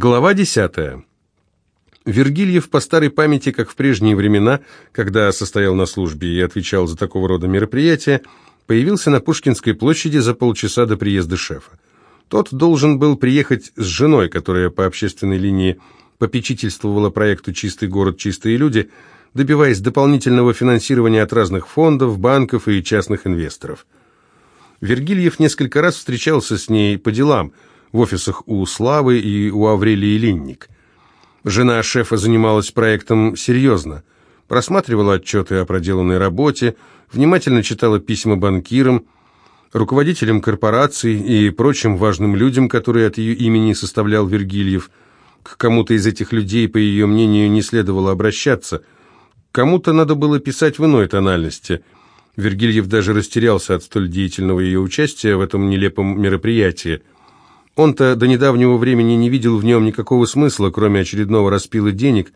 Глава 10. Вергильев по старой памяти, как в прежние времена, когда состоял на службе и отвечал за такого рода мероприятия, появился на Пушкинской площади за полчаса до приезда шефа. Тот должен был приехать с женой, которая по общественной линии попечительствовала проекту «Чистый город, чистые люди», добиваясь дополнительного финансирования от разных фондов, банков и частных инвесторов. Вергильев несколько раз встречался с ней по делам – в офисах у Славы и у Аврелии Линник. Жена шефа занималась проектом серьезно, просматривала отчеты о проделанной работе, внимательно читала письма банкирам, руководителям корпораций и прочим важным людям, которые от ее имени составлял Вергильев. К кому-то из этих людей, по ее мнению, не следовало обращаться. Кому-то надо было писать в иной тональности. Вергильев даже растерялся от столь деятельного ее участия в этом нелепом мероприятии – он-то до недавнего времени не видел в нем никакого смысла, кроме очередного распила денег,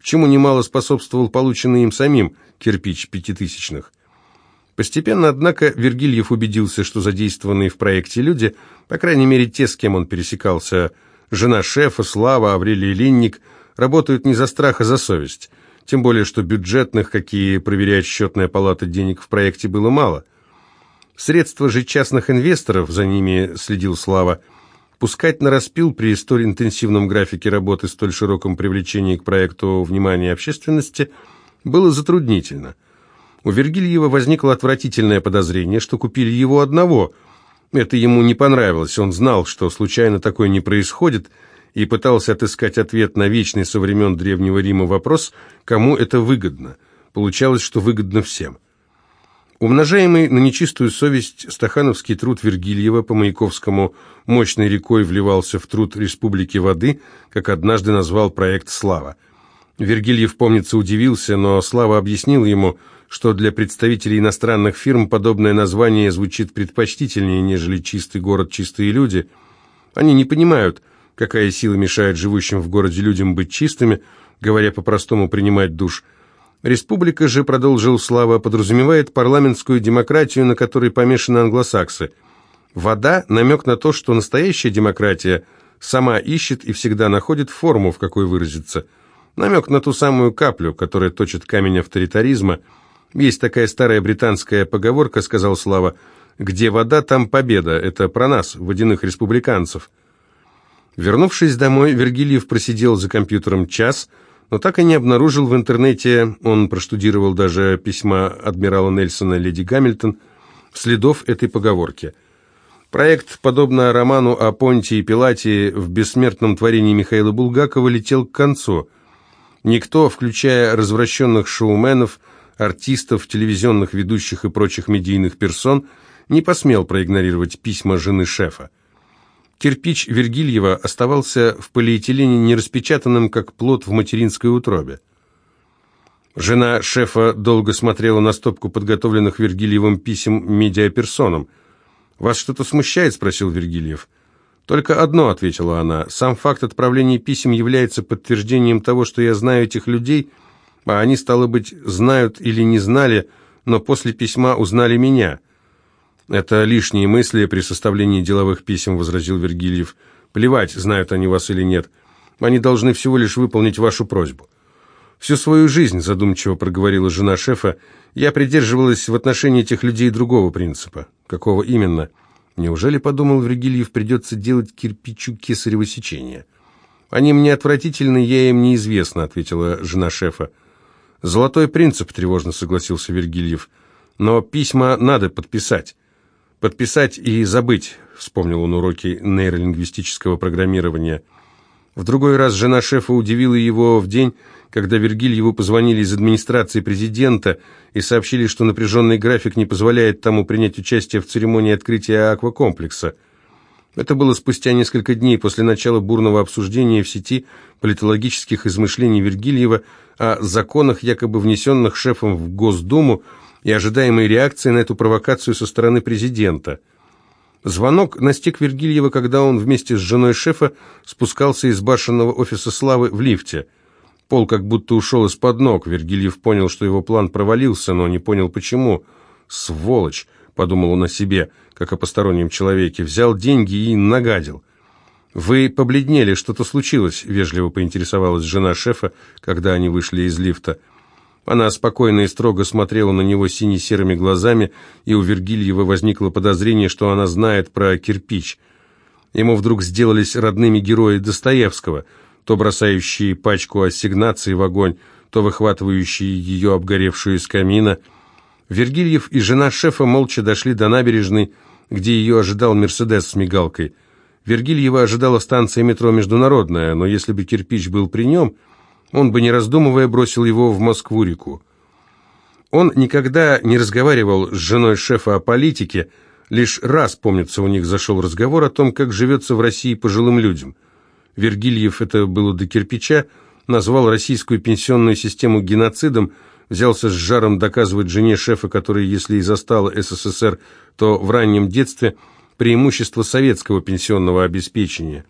чему немало способствовал полученный им самим кирпич пятитысячных. Постепенно, однако, Вергильев убедился, что задействованные в проекте люди, по крайней мере те, с кем он пересекался, жена шефа, Слава, Аврелий Линник, работают не за страх, а за совесть. Тем более, что бюджетных, какие проверяет счетная палата, денег в проекте было мало. Средства же частных инвесторов, за ними следил Слава, – Пускать на распил при столь интенсивном графике работы, столь широком привлечении к проекту внимания общественности было затруднительно. У Вергильева возникло отвратительное подозрение, что купили его одного. Это ему не понравилось, он знал, что случайно такое не происходит, и пытался отыскать ответ на вечный со времен Древнего Рима вопрос, кому это выгодно. Получалось, что выгодно всем. Умножаемый на нечистую совесть стахановский труд Вергильева по Маяковскому мощной рекой вливался в труд Республики Воды, как однажды назвал проект «Слава». Вергильев, помнится, удивился, но Слава объяснил ему, что для представителей иностранных фирм подобное название звучит предпочтительнее, нежели «Чистый город, чистые люди». Они не понимают, какая сила мешает живущим в городе людям быть чистыми, говоря по-простому принимать душ – Республика же, продолжил Слава, подразумевает парламентскую демократию, на которой помешаны англосаксы. Вода – намек на то, что настоящая демократия сама ищет и всегда находит форму, в какой выразиться. Намек на ту самую каплю, которая точит камень авторитаризма. Есть такая старая британская поговорка, сказал Слава, «Где вода, там победа». Это про нас, водяных республиканцев. Вернувшись домой, Вергильев просидел за компьютером час – но так и не обнаружил в интернете, он проштудировал даже письма адмирала Нельсона леди Гамильтон, следов этой поговорки. Проект, подобно роману о Понте и Пилате в бессмертном творении Михаила Булгакова, летел к концу. Никто, включая развращенных шоуменов, артистов, телевизионных ведущих и прочих медийных персон, не посмел проигнорировать письма жены шефа. Кирпич Вергильева оставался в полиэтилене нераспечатанным, как плод в материнской утробе. Жена шефа долго смотрела на стопку подготовленных Вергильевым писем медиаперсонам. «Вас что-то смущает?» – спросил Вергильев. «Только одно», – ответила она. «Сам факт отправления писем является подтверждением того, что я знаю этих людей, а они, стало быть, знают или не знали, но после письма узнали меня». «Это лишние мысли при составлении деловых писем», — возразил Вергильев. «Плевать, знают они вас или нет. Они должны всего лишь выполнить вашу просьбу». «Всю свою жизнь», — задумчиво проговорила жена шефа, «я придерживалась в отношении этих людей другого принципа». «Какого именно?» «Неужели, — подумал Вергильев, — придется делать кирпичу кесарево сечение?» «Они мне отвратительны, я им неизвестна», — ответила жена шефа. «Золотой принцип», — тревожно согласился Вергильев. «Но письма надо подписать». «Подписать и забыть», — вспомнил он уроки нейролингвистического программирования. В другой раз жена шефа удивила его в день, когда Вергильеву позвонили из администрации президента и сообщили, что напряженный график не позволяет тому принять участие в церемонии открытия аквакомплекса. Это было спустя несколько дней после начала бурного обсуждения в сети политологических измышлений Вергильева о законах, якобы внесенных шефом в Госдуму, и ожидаемой реакции на эту провокацию со стороны президента. Звонок настиг Вергильева, когда он вместе с женой шефа спускался из башенного офиса Славы в лифте. Пол как будто ушел из-под ног. Вергильев понял, что его план провалился, но не понял почему. «Сволочь!» — подумал он о себе, как о постороннем человеке. Взял деньги и нагадил. «Вы побледнели, что-то случилось?» — вежливо поинтересовалась жена шефа, когда они вышли из лифта. Она спокойно и строго смотрела на него сине-серыми глазами, и у Вергильева возникло подозрение, что она знает про кирпич. Ему вдруг сделались родными герои Достоевского, то бросающие пачку ассигнаций в огонь, то выхватывающие ее обгоревшую из камина. Вергильев и жена шефа молча дошли до набережной, где ее ожидал «Мерседес» с мигалкой – Вергильева ожидала станция метро «Международная», но если бы кирпич был при нем, он бы, не раздумывая, бросил его в Москву-реку. Он никогда не разговаривал с женой шефа о политике, лишь раз, помнится, у них зашел разговор о том, как живется в России пожилым людям. Вергильев, это было до кирпича, назвал российскую пенсионную систему геноцидом, взялся с жаром доказывать жене шефа, которая, если и застала СССР, то в раннем детстве – преимущество советского пенсионного обеспечения.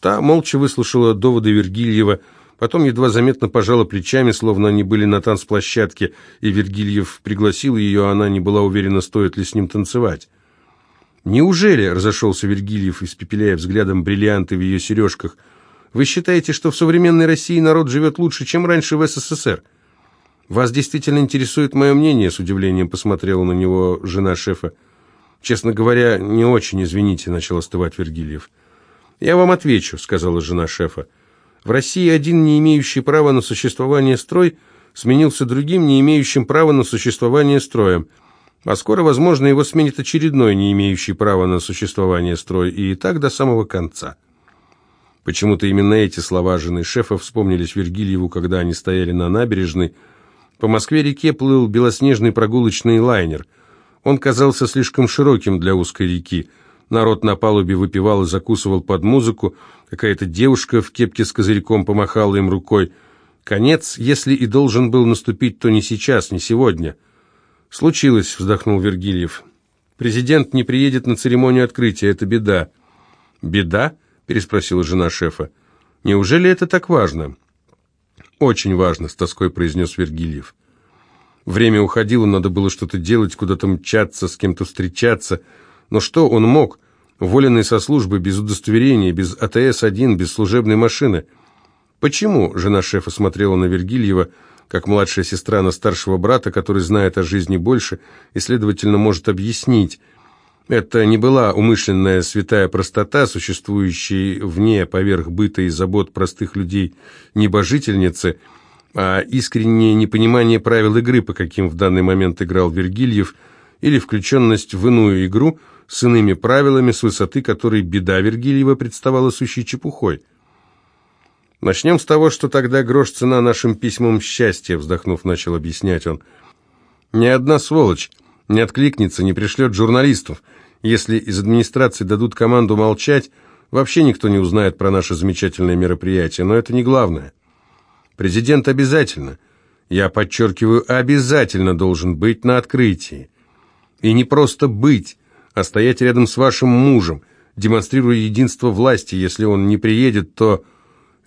Та молча выслушала доводы Вергильева, потом едва заметно пожала плечами, словно они были на танцплощадке, и Вергильев пригласил ее, а она не была уверена, стоит ли с ним танцевать. «Неужели?» — разошелся Вергильев, испепеляя взглядом бриллианты в ее сережках. «Вы считаете, что в современной России народ живет лучше, чем раньше в СССР?» «Вас действительно интересует мое мнение?» — с удивлением посмотрела на него жена шефа. «Честно говоря, не очень, извините», — начал остывать Вергильев. «Я вам отвечу», — сказала жена шефа. «В России один, не имеющий права на существование строй, сменился другим, не имеющим права на существование строем. А скоро, возможно, его сменит очередной, не имеющий права на существование строй, и так до самого конца». Почему-то именно эти слова жены шефа вспомнились Вергильеву, когда они стояли на набережной. По Москве-реке плыл белоснежный прогулочный лайнер — он казался слишком широким для узкой реки. Народ на палубе выпивал и закусывал под музыку. Какая-то девушка в кепке с козырьком помахала им рукой. Конец, если и должен был наступить, то не сейчас, не сегодня. «Случилось», — вздохнул Вергильев. «Президент не приедет на церемонию открытия, это беда». «Беда?» — переспросила жена шефа. «Неужели это так важно?» «Очень важно», — с тоской произнес Вергильев. Время уходило, надо было что-то делать, куда-то мчаться, с кем-то встречаться. Но что он мог? Уволенный со службы, без удостоверения, без АТС-1, без служебной машины. Почему жена шефа смотрела на Вергильева, как младшая сестра на старшего брата, который знает о жизни больше и, следовательно, может объяснить? Это не была умышленная святая простота, существующая вне, поверх быта и забот простых людей, небожительницы – а искреннее непонимание правил игры, по каким в данный момент играл Вергильев, или включенность в иную игру с иными правилами, с высоты которой беда Вергильева представала сущей чепухой. «Начнем с того, что тогда грош цена нашим письмам счастья», вздохнув, начал объяснять он. «Ни одна сволочь не откликнется, не пришлет журналистов. Если из администрации дадут команду молчать, вообще никто не узнает про наше замечательное мероприятие, но это не главное». Президент обязательно, я подчеркиваю, обязательно должен быть на открытии. И не просто быть, а стоять рядом с вашим мужем, демонстрируя единство власти. Если он не приедет, то...»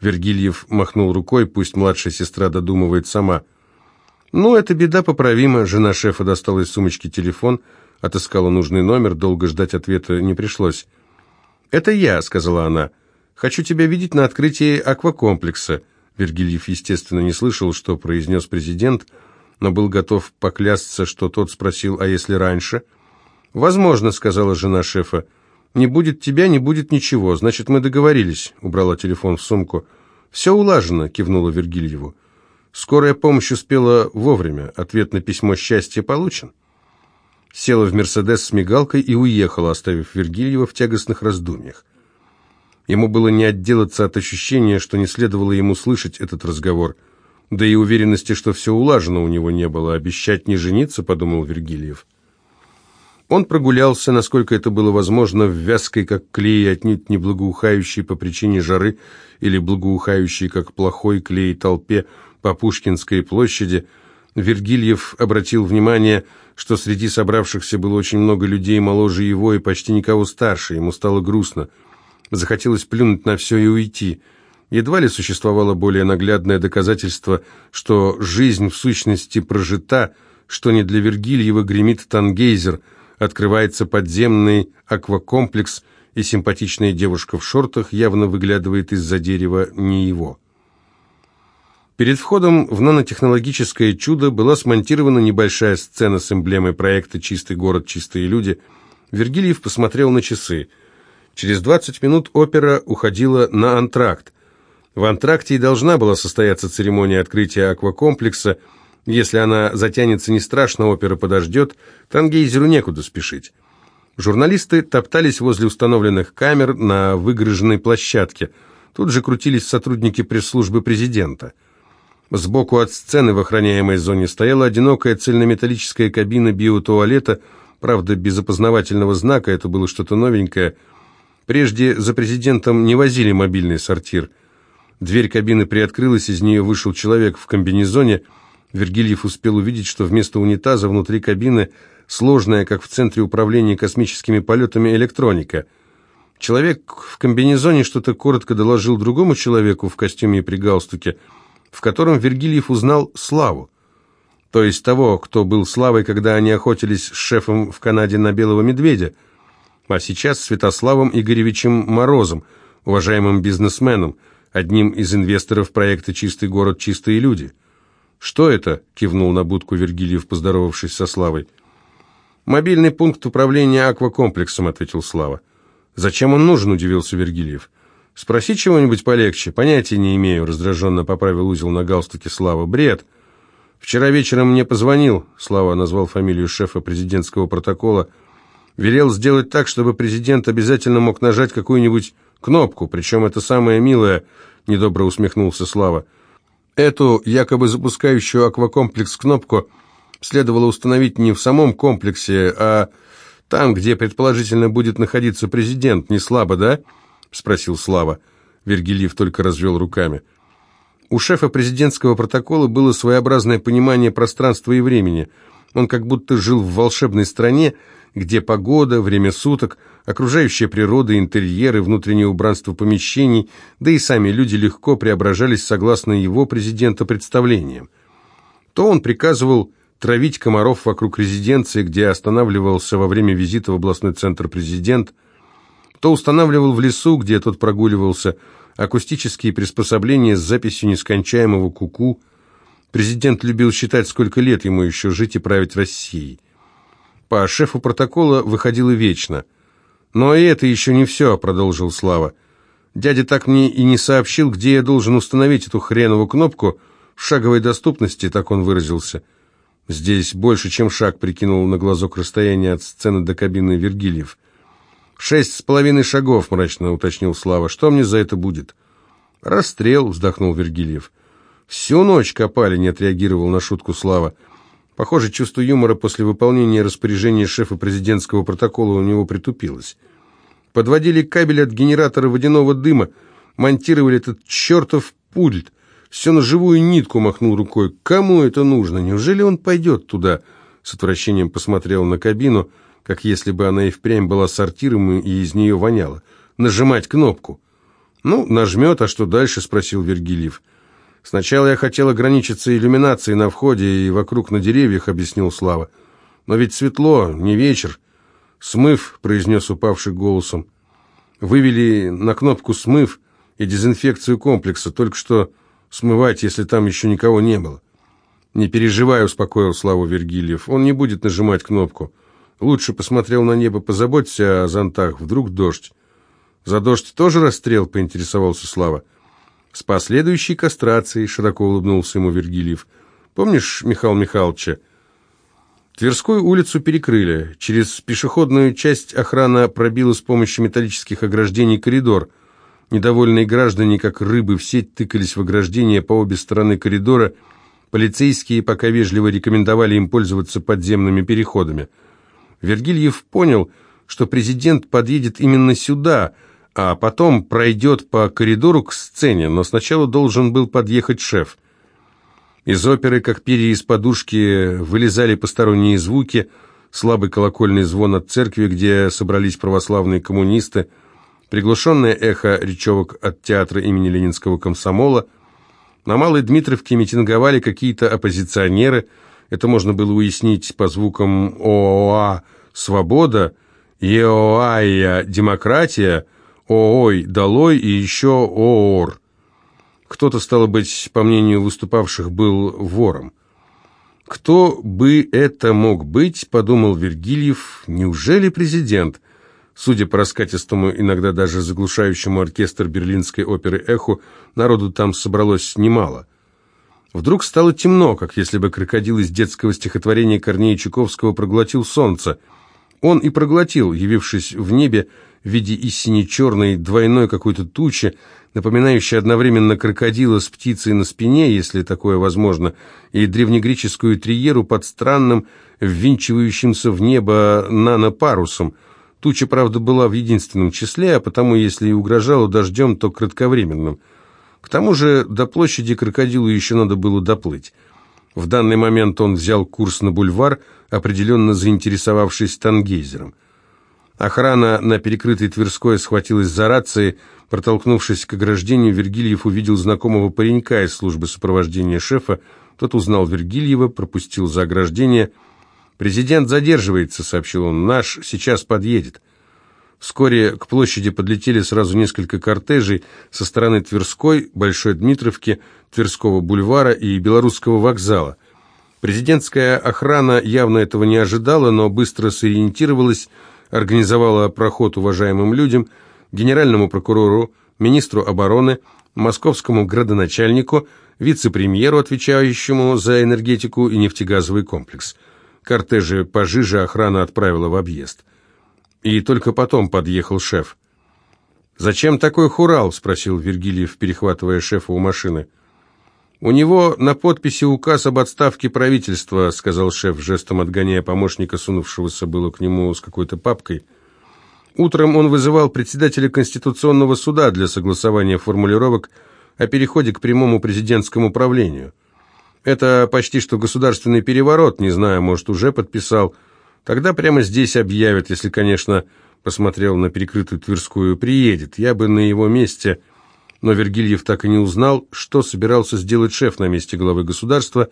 Вергильев махнул рукой, пусть младшая сестра додумывает сама. «Ну, это беда поправима». Жена шефа достала из сумочки телефон, отыскала нужный номер, долго ждать ответа не пришлось. «Это я», — сказала она. «Хочу тебя видеть на открытии аквакомплекса». Вергильев, естественно, не слышал, что произнес президент, но был готов поклясться, что тот спросил, а если раньше? «Возможно», — сказала жена шефа. «Не будет тебя, не будет ничего. Значит, мы договорились», — убрала телефон в сумку. «Все улажено», — кивнула Вергильеву. «Скорая помощь успела вовремя. Ответ на письмо счастья получен». Села в «Мерседес» с мигалкой и уехала, оставив Вергильева в тягостных раздумьях. Ему было не отделаться от ощущения, что не следовало ему слышать этот разговор. Да и уверенности, что все улажено, у него не было. Обещать не жениться, подумал Вергильев. Он прогулялся, насколько это было возможно, в вязкой, как клей, отнюдь не благоухающей по причине жары, или благоухающей, как плохой клей, толпе по Пушкинской площади. Вергильев обратил внимание, что среди собравшихся было очень много людей моложе его и почти никого старше. Ему стало грустно. Захотелось плюнуть на все и уйти. Едва ли существовало более наглядное доказательство, что жизнь в сущности прожита, что не для Вергильева гремит Тангейзер, открывается подземный аквакомплекс, и симпатичная девушка в шортах явно выглядывает из-за дерева не его. Перед входом в нанотехнологическое чудо была смонтирована небольшая сцена с эмблемой проекта «Чистый город, чистые люди». Вергильев посмотрел на часы. Через 20 минут опера уходила на антракт. В антракте и должна была состояться церемония открытия аквакомплекса. Если она затянется не страшно, опера подождет, Тангейзеру некуда спешить. Журналисты топтались возле установленных камер на выгруженной площадке. Тут же крутились сотрудники пресс-службы президента. Сбоку от сцены в охраняемой зоне стояла одинокая цельнометаллическая кабина биотуалета, правда, без опознавательного знака, это было что-то новенькое. Прежде за президентом не возили мобильный сортир. Дверь кабины приоткрылась, из нее вышел человек в комбинезоне. Вергильев успел увидеть, что вместо унитаза внутри кабины сложная, как в Центре управления космическими полетами, электроника. Человек в комбинезоне что-то коротко доложил другому человеку в костюме и при галстуке – в котором Вергильев узнал Славу. То есть того, кто был Славой, когда они охотились с шефом в Канаде на белого медведя, а сейчас Святославом Игоревичем Морозом, уважаемым бизнесменом, одним из инвесторов проекта «Чистый город, чистые люди». «Что это?» – кивнул на будку Вергильев, поздоровавшись со Славой. «Мобильный пункт управления аквакомплексом», – ответил Слава. «Зачем он нужен?» – удивился Вергильев. «Спроси чего-нибудь полегче. Понятия не имею», — раздраженно поправил узел на галстуке Слава. «Бред. Вчера вечером мне позвонил», — Слава назвал фамилию шефа президентского протокола, «велел сделать так, чтобы президент обязательно мог нажать какую-нибудь кнопку, причем это самое милое», — недобро усмехнулся Слава. «Эту, якобы запускающую аквакомплекс кнопку, следовало установить не в самом комплексе, а там, где, предположительно, будет находиться президент. Не слабо, да?» — спросил Слава. Вергилиев только развел руками. У шефа президентского протокола было своеобразное понимание пространства и времени. Он как будто жил в волшебной стране, где погода, время суток, окружающая природа, интерьеры, внутреннее убранство помещений, да и сами люди легко преображались согласно его президента представлениям. То он приказывал травить комаров вокруг резиденции, где останавливался во время визита в областной центр президент – то устанавливал в лесу, где тот прогуливался, акустические приспособления с записью нескончаемого куку. -ку. Президент любил считать, сколько лет ему еще жить и править Россией. По шефу протокола выходило вечно. «Но и это еще не все», — продолжил Слава. «Дядя так мне и не сообщил, где я должен установить эту хреновую кнопку в шаговой доступности», — так он выразился. «Здесь больше, чем шаг», — прикинул на глазок расстояние от сцены до кабины Вергильев. «Шесть с половиной шагов», — мрачно уточнил Слава. «Что мне за это будет?» «Расстрел», — вздохнул Вергильев. «Всю ночь копали», — не отреагировал на шутку Слава. Похоже, чувство юмора после выполнения распоряжения шефа президентского протокола у него притупилось. Подводили кабель от генератора водяного дыма, монтировали этот чертов пульт. Все на живую нитку махнул рукой. Кому это нужно? Неужели он пойдет туда? С отвращением посмотрел на кабину — как если бы она и впрямь была сортиром и из нее воняло. Нажимать кнопку. «Ну, нажмет, а что дальше?» — спросил Вергильев. «Сначала я хотел ограничиться иллюминацией на входе и вокруг на деревьях», — объяснил Слава. «Но ведь светло, не вечер». «Смыв», — произнес упавший голосом. «Вывели на кнопку «смыв» и дезинфекцию комплекса, только что смывать, если там еще никого не было». «Не переживай», — успокоил Славу Вергильев. «Он не будет нажимать кнопку». Лучше посмотрел на небо, позаботься о зонтах, вдруг дождь. За дождь тоже расстрел, поинтересовался Слава. С последующей кастрацией, широко улыбнулся ему Вергильев. Помнишь Михаила Михайловича? Тверскую улицу перекрыли. Через пешеходную часть охрана пробила с помощью металлических ограждений коридор. Недовольные граждане, как рыбы в сеть, тыкались в ограждения по обе стороны коридора. Полицейские пока вежливо рекомендовали им пользоваться подземными переходами. Вергильев понял, что президент подъедет именно сюда, а потом пройдет по коридору к сцене, но сначала должен был подъехать шеф. Из оперы, как перья из подушки, вылезали посторонние звуки, слабый колокольный звон от церкви, где собрались православные коммунисты, приглушенное эхо речевок от театра имени Ленинского комсомола. На Малой Дмитровке митинговали какие-то оппозиционеры – это можно было уяснить по звукам ООА «Свобода» «Еоая демократия», «Оой долой» и еще «Оор». Кто-то, стало быть, по мнению выступавших, был вором. «Кто бы это мог быть?» – подумал Вергильев. «Неужели президент?» Судя по раскатистому, иногда даже заглушающему оркестр берлинской оперы «Эхо», народу там собралось немало. Вдруг стало темно, как если бы крокодил из детского стихотворения Корнея Чуковского проглотил солнце. Он и проглотил, явившись в небе в виде и сине-черной двойной какой-то тучи, напоминающей одновременно крокодила с птицей на спине, если такое возможно, и древнегреческую триеру под странным, ввинчивающимся в небо нанопарусом – Туча, правда, была в единственном числе, а потому, если и угрожала дождем, то кратковременным. К тому же до площади крокодилу еще надо было доплыть. В данный момент он взял курс на бульвар, определенно заинтересовавшись Тангейзером. Охрана на перекрытой Тверской схватилась за рации. Протолкнувшись к ограждению, Вергильев увидел знакомого паренька из службы сопровождения шефа. Тот узнал Вергильева, пропустил за ограждение – «Президент задерживается», — сообщил он. «Наш сейчас подъедет». Вскоре к площади подлетели сразу несколько кортежей со стороны Тверской, Большой Дмитровки, Тверского бульвара и Белорусского вокзала. Президентская охрана явно этого не ожидала, но быстро сориентировалась, организовала проход уважаемым людям, генеральному прокурору, министру обороны, московскому градоначальнику, вице-премьеру, отвечающему за энергетику и нефтегазовый комплекс – Кортежи пожиже охрана отправила в объезд. И только потом подъехал шеф. «Зачем такой хурал?» – спросил Вергилиев, перехватывая шефа у машины. «У него на подписи указ об отставке правительства», – сказал шеф, жестом отгоняя помощника, сунувшегося было к нему с какой-то папкой. Утром он вызывал председателя Конституционного суда для согласования формулировок о переходе к прямому президентскому правлению. Это почти что государственный переворот, не знаю, может, уже подписал. Тогда прямо здесь объявят, если, конечно, посмотрел на перекрытую Тверскую, приедет. Я бы на его месте... Но Вергильев так и не узнал, что собирался сделать шеф на месте главы государства,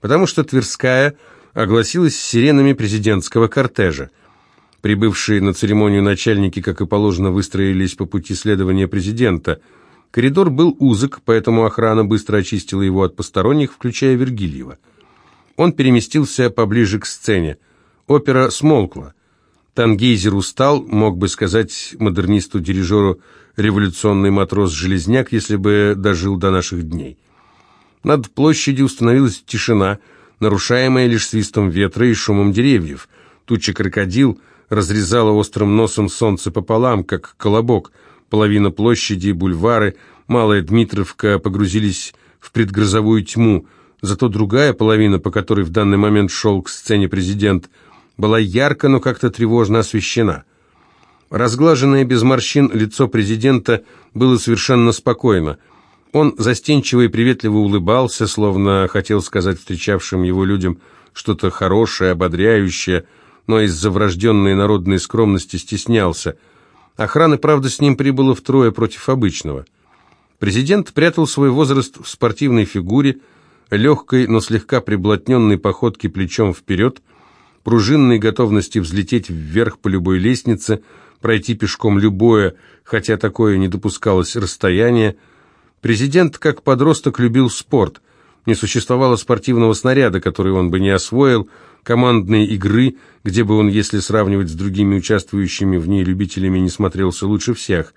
потому что Тверская огласилась сиренами президентского кортежа. Прибывшие на церемонию начальники, как и положено, выстроились по пути следования президента – Коридор был узок, поэтому охрана быстро очистила его от посторонних, включая Вергильева. Он переместился поближе к сцене. Опера смолкла. Тангейзер устал, мог бы сказать модернисту-дирижеру революционный матрос-железняк, если бы дожил до наших дней. Над площадью установилась тишина, нарушаемая лишь свистом ветра и шумом деревьев. Туча крокодил разрезала острым носом солнце пополам, как колобок – Половина площади, бульвары, Малая Дмитровка погрузились в предгрозовую тьму, зато другая половина, по которой в данный момент шел к сцене президент, была ярко, но как-то тревожно освещена. Разглаженное без морщин лицо президента было совершенно спокойно. Он застенчиво и приветливо улыбался, словно хотел сказать встречавшим его людям что-то хорошее, ободряющее, но из-за врожденной народной скромности стеснялся – Охраны, правда, с ним прибыло втрое против обычного. Президент прятал свой возраст в спортивной фигуре, легкой, но слегка приблотненной походке плечом вперед, пружинной готовности взлететь вверх по любой лестнице, пройти пешком любое, хотя такое не допускалось расстояние. Президент, как подросток, любил спорт. Не существовало спортивного снаряда, который он бы не освоил, командной игры, где бы он, если сравнивать с другими участвующими в ней любителями, не смотрелся лучше всех.